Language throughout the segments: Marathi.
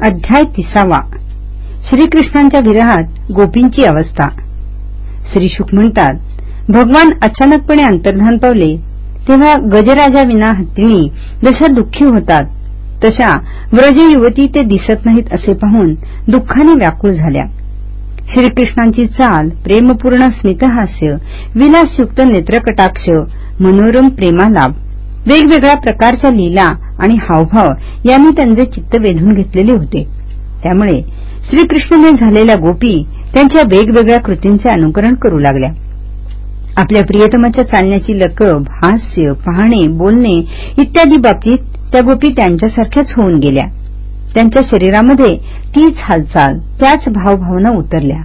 अध्याय तिसावा. श्रीकृष्णांच्या विरहात गोपींची अवस्था. श्री शुक म्हणतात भगवान अचानकपणे अंतर्धान पावले तेव्हा गजराजाविना हत्तीणी जशा दुःखी होतात तशा व्रज युवती ते दिसत नाहीत असे पाहून दुःखाने व्याकुळ झाल्या. श्रीकृष्णांची चाल प्रेमपूर्ण स्मितहास्य विलासयुक्त नेत्रकटाक्ष मनोरम प्रेमालाभ वेगवेगळ्या प्रकारच्या लीला आणि हावभाव यांनी त्यांचे चित्त वेधून घेतलेले होते. त्यामुळे श्रीकृष्णाने झालेल्या गोपी त्यांच्या वेगवेगळ्या कृतींचे अनुकरण करू लागल्या. आपल्या प्रियतमाच्या चालण्याची लकब हास्य पाहणे बोलणे इत्यादी बाबतीत त्या गोपी त्यांच्यासारख्याच होऊन गेल्या. त्यांच्या शरीरामध्ये तीच हालचाल त्याच भावभावना उतरल्या.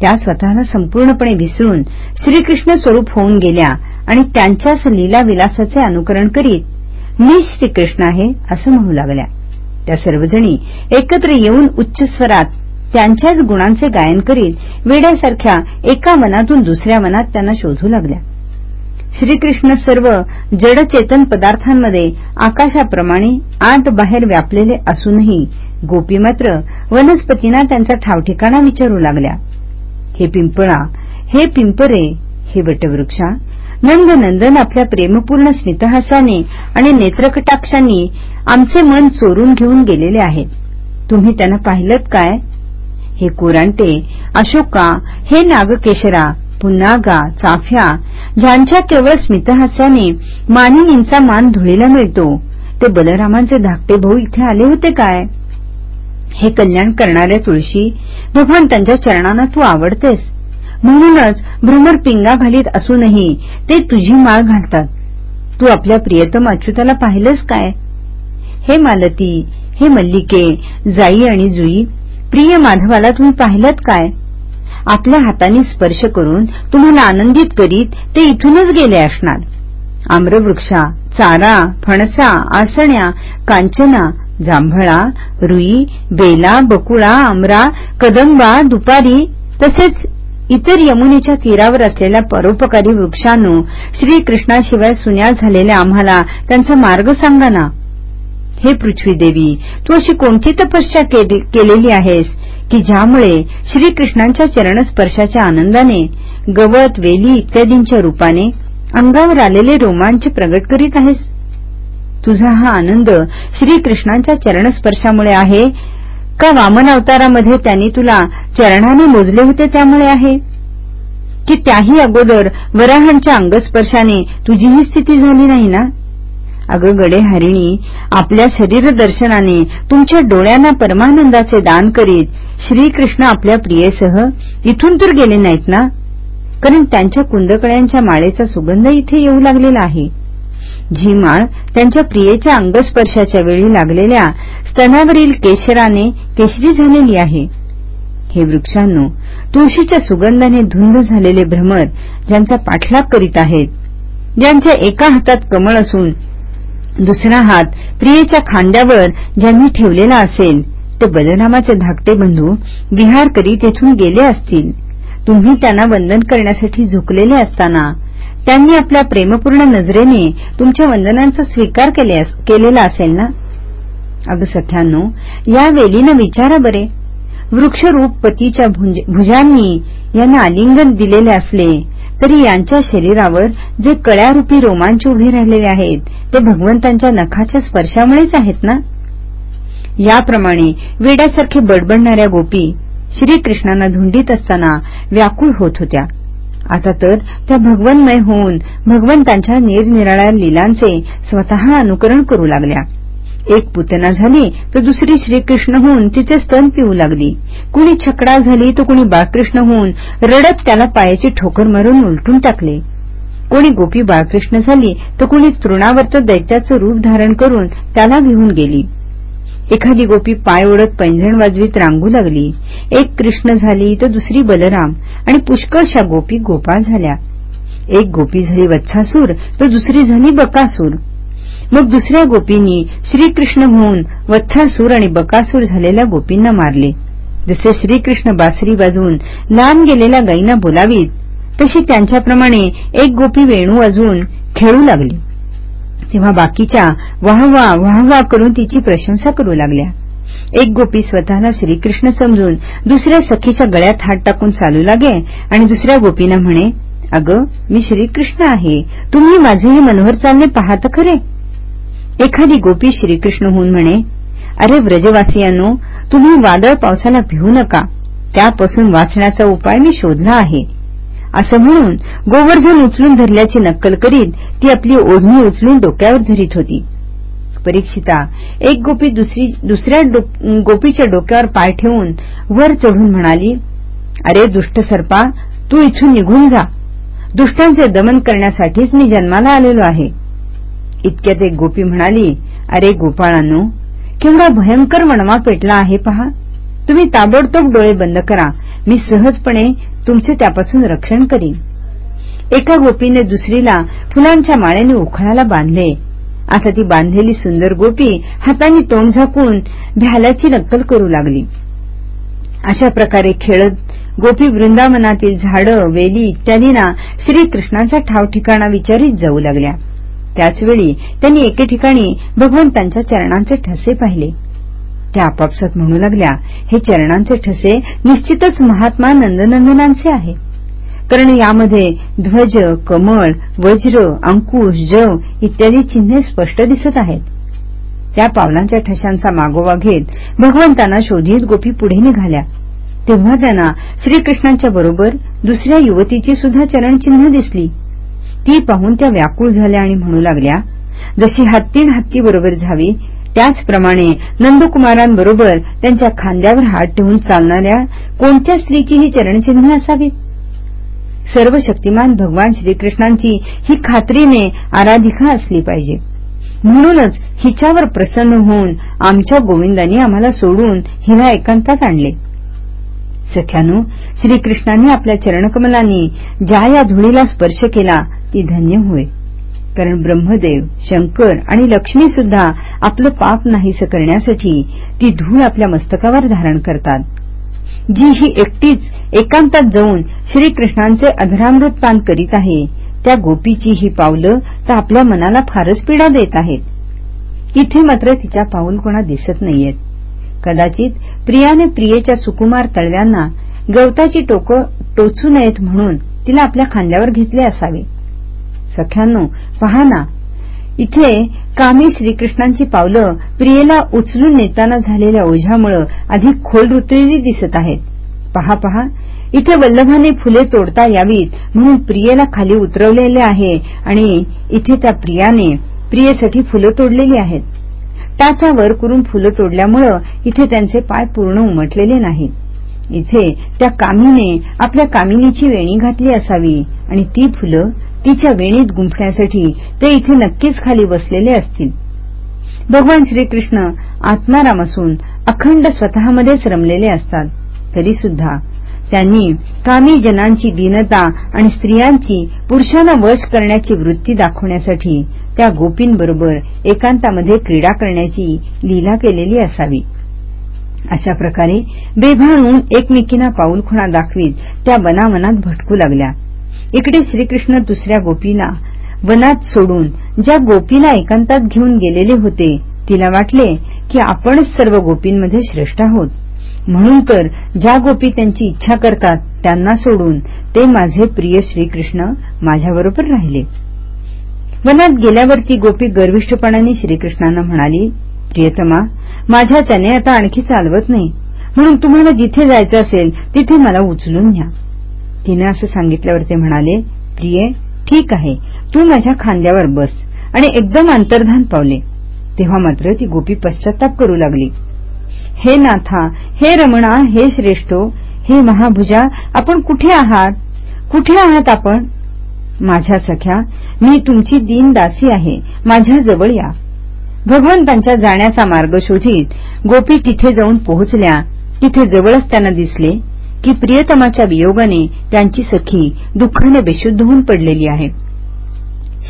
त्या स्वतःला संपूर्णपणे विसरून श्रीकृष्ण स्वरूप होऊन गेल्या आणि त्यांच्याच लीला विलासाचे अनुकरण करीत मी श्रीकृष्ण आहे असं म्हणू लागल्या. त्या सर्वजणी एकत्र येऊन उच्च स्वरात त्यांच्याच गुणांचे गायन करीत वेड्यासारख्या एका मनातून दुसऱ्या मनात त्यांना शोधू लागल्या. श्रीकृष्ण सर्व जडचेतन पदार्थांमध्ये आकाशाप्रमाणे आत बाहेर व्यापलेले असूनही गोपी मात्र वनस्पतींना त्यांचा ठावठिकाणा विचारू लागल्या. हे पिंपळा हे पिंपरे हे वटवृक्षा नंदनंदन आपल्या प्रेमपूर्ण स्मितहासाने आणि नेत्रकटाक्षांनी आमचे मन चोरून घेऊन गेलेले आहेत. तुम्ही त्यांना पाहिलं काय? हे कोरांटे अशोका हे नागकेशरा पुन्नागा चाफ्या ज्यांच्या केवळ स्मितहास्याने मानिनींचा मान धुळीला मिळतो ते बलरामांचे धाकटे भाऊ इथे आले होते काय? हे कल्याण करणाऱ्या तुळशी भगवान त्यांच्या चरणांना तू आवडतेस. म्हणूनच भ्रमर पिंगा घालीत असूनही ते तुझी माळ घालतात. तू आपल्या प्रियतम अच्युताला पाहिलंस काय? हे मालती हे मल्लिके जाई आणि जुई प्रिय माधवाला तुम्ही पाहिलं काय? आपल्या हाताने स्पर्श करून तुम्हाला आनंदित करीत ते इथूनच गेले असणार. आम्रवृक्षा चारा फणसा आसण्या कांचना जांभळा रुई बेला बकुळा आमरा कदंबा दुपारी तसेच इतर यमुनेच्या तीरावर असलेल्या परोपकारी वृक्षांनो श्रीकृष्णाशिवाय सुन्या झालेल्या आम्हाला त्यांचा मार्ग सांगा ना. हे पृथ्वीदेवी तू अशी कोणती तपस्या केलेली आहेस की ज्यामुळे श्रीकृष्णांच्या चरणस्पर्शाच्या आनंदाने गवत वेली इत्यादींच्या रूपाने अंगावर आलेले रोमांच प्रगट करीत आहेस? तुझा हा आनंद श्रीकृष्णांच्या चरणस्पर्शामुळे आहे का वामन अवतारामध्ये त्यांनी तुला चरणाने मोजले होते त्यामुळे आहे? की त्याही अगोदर वराहांच्या अंगस्पर्शाने तुझी ही स्थिती झाली नाही ना? अगं गडे हरिणी आपल्या शरीर दर्शनाने तुमच्या डोळ्यांना परमानंदाचे दान करीत श्रीकृष्ण आपल्या प्रियेसह इथून तर गेले नाहीत ना? कारण त्यांच्या कुंदकळ्यांच्या माळेचा सुगंध इथे येऊ लागलेला आहे. जी माळ त्यांच्या प्रियेच्या अंगस्पर्शाच्या वेळी लागलेल्या स्तनावरील केशराने केशरी झालेली आहे. हे वृक्षांनो तुळशीच्या सुगंधाने धुंद झालेले भ्रमर ज्यांचा पाठलाग करीत आहेत ज्यांच्या एका हातात कमळ असून दुसरा हात प्रियेच्या खांद्यावर ज्यांनी ठेवलेला असेल ते बलरामाचे धाकटे बंधू विहार करीत येथून गेले असतील. तुम्ही त्यांना वंदन करण्यासाठी झुकलेले असताना त्यांनी आपल्या प्रेमपूर्ण नजरेने तुमच्या वंदनांचा स्वीकार केलेला असेल ना? अगं सध्यानो या वेलीनं विचारा बरे. वृक्षरूप पतीच्या भुजांनी यांना आलिंगन दिलेले असले तरी यांच्या शरीरावर जे कळ्यारूपी रोमांच उभे राहिलेले आहेत ते भगवंतांच्या नखाच्या स्पर्शामुळेच आहेत ना? याप्रमाणे वेड्यासारखे बडबडणाऱ्या गोपी श्रीकृष्णांना धुंडीत असताना व्याकुळ होत होत्या. आता तर त्या भगवन्मय होऊन भगवंतांच्या निरनिराळ्या लीलांचे स्वतः अनुकरण करू लागल्या. एक पुतना झाली तर दुसरी श्रीकृष्ण होऊन तिचे स्तन पिऊ लागली. कुणी छकडा झाली तर कुणी बाळकृष्ण होऊन रडत त्याला पायाची ठोकर मारून उलटून टाकले. कोणी गोपी बाळकृष्ण झाली तर कुणी तृणावर्त दैत्याचं रूप धारण करून त्याला घेऊन गेली. एखादी गोपी पाय ओढत पैंजण वाजवीत रांगू लागली. एक कृष्ण झाली तर दुसरी बलराम आणि पुष्कळशा गोपी गोपाळ झाल्या. एक गोपी झाली वत्सासूर तर दुसरी झाली बकासूर. मग दुसऱ्या गोपींनी श्रीकृष्ण म्हणून वत्सासूर आणि बकासूर झालेल्या गोपींना मारले. जसे श्रीकृष्ण बासरी वाजवून लांब गेलेल्या गायींना बोलावीत तशी त्यांच्याप्रमाणे एक गोपी वेणू वाजवून खेळू लागली. तेव्हा बाकीच्या वाहवा वाहवा करून तिची प्रशंसा करू लागल्या. एक गोपी स्वतःला श्रीकृष्ण समजून दुसऱ्या सखीच्या गळ्यात हात टाकून चालू लागे आणि दुसऱ्या गोपीनं म्हणे अगं मी श्रीकृष्ण आहे. तुम्ही माझे हे मनोहर चालणे पाहत खरे? एखादी गोपी श्रीकृष्ण होऊन म्हणे अरे व्रजवासियांनो तुम्ही वादळ पावसाला भिवू नका. त्यापासून वाचण्याचा उपाय मी शोधला आहे. असं म्हणून गोवर्धन उचलून धरल्याची नक्कल करीत ती आपली ओढणी उचलून डोक्यावर धरीत होती. परीक्षिता एक गोपी दुसऱ्या गोपीच्या डोक्यावर पाय ठेवून वर चढून म्हणाली अरे दुष्ट सर्पा तू इथून निघून जा. दुष्टांचे दमन करण्यासाठीच मी जन्माला आलेलो आहे. इतक्यात एक गोपी म्हणाली अरे गोपाळांनो केवढा भयंकर वणवा पेटला आहे पहा. तुम्ही ताबडतोब डोळे बंद करा. मी सहजपणे तुमचे त्यापासून रक्षण करीन. एका गोपीने दुसरीला फुलांच्या माळ्याने उखळाला बांधले. आता ती बांधलेली सुंदर गोपी हाताने तोंड झाकून भ्यालाची नक्कल करू लागली. अशा प्रकारे खेळत गोपी वृंदावनातील झाडं वेली इत्यादींना श्रीकृष्णांचा ठाव ठिकाणा विचारित जाऊ लागल्या. त्याचवेळी त्यांनी एके ठिकाणी भगवंतांच्या चरणांचे ठसे पाहिले. त्या आपापसात म्हणू लागल्या हे चरणांचे ठसे निश्चितच महात्मा नंदनंदनांचे आहे. कारण यामध्ये ध्वज कमळ वज्र अंकुश जव इत्यादी चिन्हे स्पष्ट दिसत आहेत. त्या पावलांच्या ठशांचा मागोवा घेत भगवंतांना शोधित गोपी पुढे निघाल्या. तेव्हा त्यांना श्रीकृष्णांच्या बरोबर दुसऱ्या युवतीची सुद्धा चरणचिन्ह दिसली. ती पाहून त्या व्याकुळ झाल्या आणि म्हणू लागल्या जशी हत्तीण हत्तीबरोबर झावी त्याचप्रमाणे नंदकुमारांबरोबर त्यांच्या खांद्यावर हात ठेवून चालणाऱ्या कोणत्या स्त्रीची ही चरणचिन्ह असावीत? सर्व शक्तिमान भगवान श्रीकृष्णांची ही खात्रीने आराधिका असली पाहिजे. म्हणूनच हिच्यावर प्रसन्न होऊन आमच्या गोविंदांनी आम्हाला सोडून हिला एकांतात आणले. सख्यानो श्रीकृष्णांनी आपल्या चरणकमलांनी ज्या या धुळीला स्पर्श केला ती धन्य होय. कारण ब्रह्मदेव शंकर आणि लक्ष्मी सुद्धा आपलं पाप नाहीसं करण्यासाठी ती धूळ आपल्या मस्तकावर धारण करतात. जी ही एकटीच एकांतात जाऊन श्रीकृष्णांचे अधरामृत पान करीत आहे त्या गोपीची ही पावलं तर आपल्या मनाला फारच पीडा देत आहेत. इथे मात्र तिच्या पाऊल कोणा दिसत नाहीयेत. कदाचित प्रियाने प्रियेच्या सुकुमार तळव्यांना गवताची टोकं टोचू नयेत म्हणून तिला आपल्या खांद्यावर घेतले असावे. सख्यांनो पहा ना. इथे कामी श्रीकृष्णांची पावलं प्रियेला उचलून नेताना झालेल्या ओझ्यामुळे अधिक खोल रुतलेली दिसत आहेत. पहा पहा. इथे वल्लभाने फुले तोडता यावीत म्हणून प्रियेला खाली उतरवलेले आहे आणि इथे त्या प्रियाने प्रियेसाठी फुलं तोडलेली आहेत. टाचा वर करून फुलं तोडल्यामुळे इथे त्यांचे पाय पूर्ण उमटलेले नाहीत. इथे त्या कामीने आपल्या कामिनीची वेणी घातली असावी आणि ती फुलं तिच्या वेणीत गुंफण्यासाठी ते इथे नक्कीच खाली बसलेले असतील. भगवान श्रीकृष्ण आत्माराम असून अखंड स्वतःमध्येच रमलेले असतात. तरीसुद्धा त्यांनी कामी जनांची दीनता आणि स्त्रियांची पुरुषांना वश करण्याची वृत्ती दाखवण्यासाठी त्या गोपींबरोबर एकांतामध्ये क्रीडा करण्याची लीला केलेली असावी. अशा प्रकारे बेभान एकमेकींना पाऊलखुणा दाखवीत त्या वनावनात भटकू लागल्या. इकडे श्रीकृष्ण दुसऱ्या गोपीला वनात सोडून ज्या गोपीला एकांतात घेऊन गेलेले होते तिला वाटले की आपणच सर्व गोपींमध्ये श्रेष्ठ आहोत. म्हणून तर ज्या गोपी त्यांची इच्छा करतात त्यांना सोडून ते माझे प्रिय श्रीकृष्ण माझ्याबरोबर राहिले. वनात गेल्यावर ती गोपी गर्विष्ठपणाने श्रीकृष्णांना म्हणाली प्रियतमा माझ्या त्याने आता आणखी चालवत नाही. म्हणून तुम्हाला जिथे जायचं असेल तिथे मला उचलून घ्या तिनं असं सांगितल्यावर ते म्हणाले प्रिये ठीक आहे तू माझ्या खांद्यावर बस. आणि एकदम अंतर्धान पावले. तेव्हा मात्र ती गोपी पश्चाताप करू लागली. हे नाथा हे रमणा हे श्रेष्ठो हे महाभुजा आपण कुठे आहात? कुठे आहात आपण? माझ्या सख्या मी तुमची दीन दासी आहे माझ्या जवळ या. भगवंतांच्या जाण्याचा मार्ग शोधित गोपी तिथे जाऊन पोहोचल्या. तिथे जवळच त्यांना दिसले. की प्रियतमाच्या वियोगाने त्यांची सखी दुःखाने बेशुद्ध होऊन पडलेली आहे.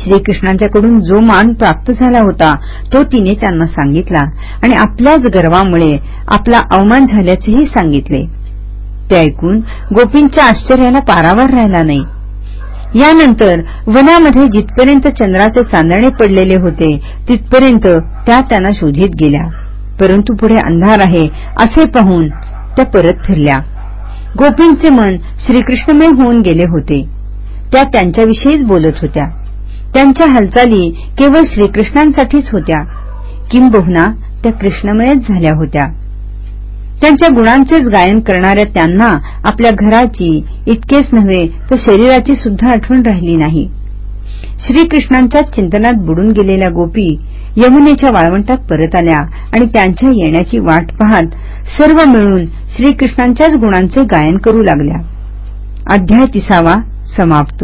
श्रीकृष्णांच्याकडून जो मान प्राप्त झाला होता तो तिने त्यांना सांगितला आणि आपल्याच गर्वामुळे आपला अवमान झाल्याचेही सांगितले. ते ऐकून गोपींच्या आश्चर्याला पारावर राहिला नाही. यानंतर वनामध्ये जिथपर्यंत चंद्राचे चांदणे पडलेले होते तिथपर्यंत त्या त्यांना शोधित गेल्या. परंतु पुढे अंधार आहे असे पाहून त्या परत फिरल्या. गोपींचे मन श्रीकृष्णमय होऊन गेले होते. त्या त्यांच्याविषयीच बोलत होत्या. त्यांच्या हालचाली केवळ श्रीकृष्णांसाठीच होत्या. किंबहुना त्या कृष्णमयच झाल्या होत्या. त्यांच्या गुणांचेच गायन करणाऱ्या त्यांना आपल्या घराची इतकेच नव्हे तर शरीराची सुद्धा आठवण राहिली नाही. श्रीकृष्णांच्या चिंतनात बुडून गेलेल्या गोपी यमुनेच्या वाळवंटात परत आल्या आणि त्यांच्या येण्याची वाट पाहत सर्व मिळून श्रीकृष्णांच्याच गुणांचे गायन करू लागल्या. अध्याय तिसावा समाप्त.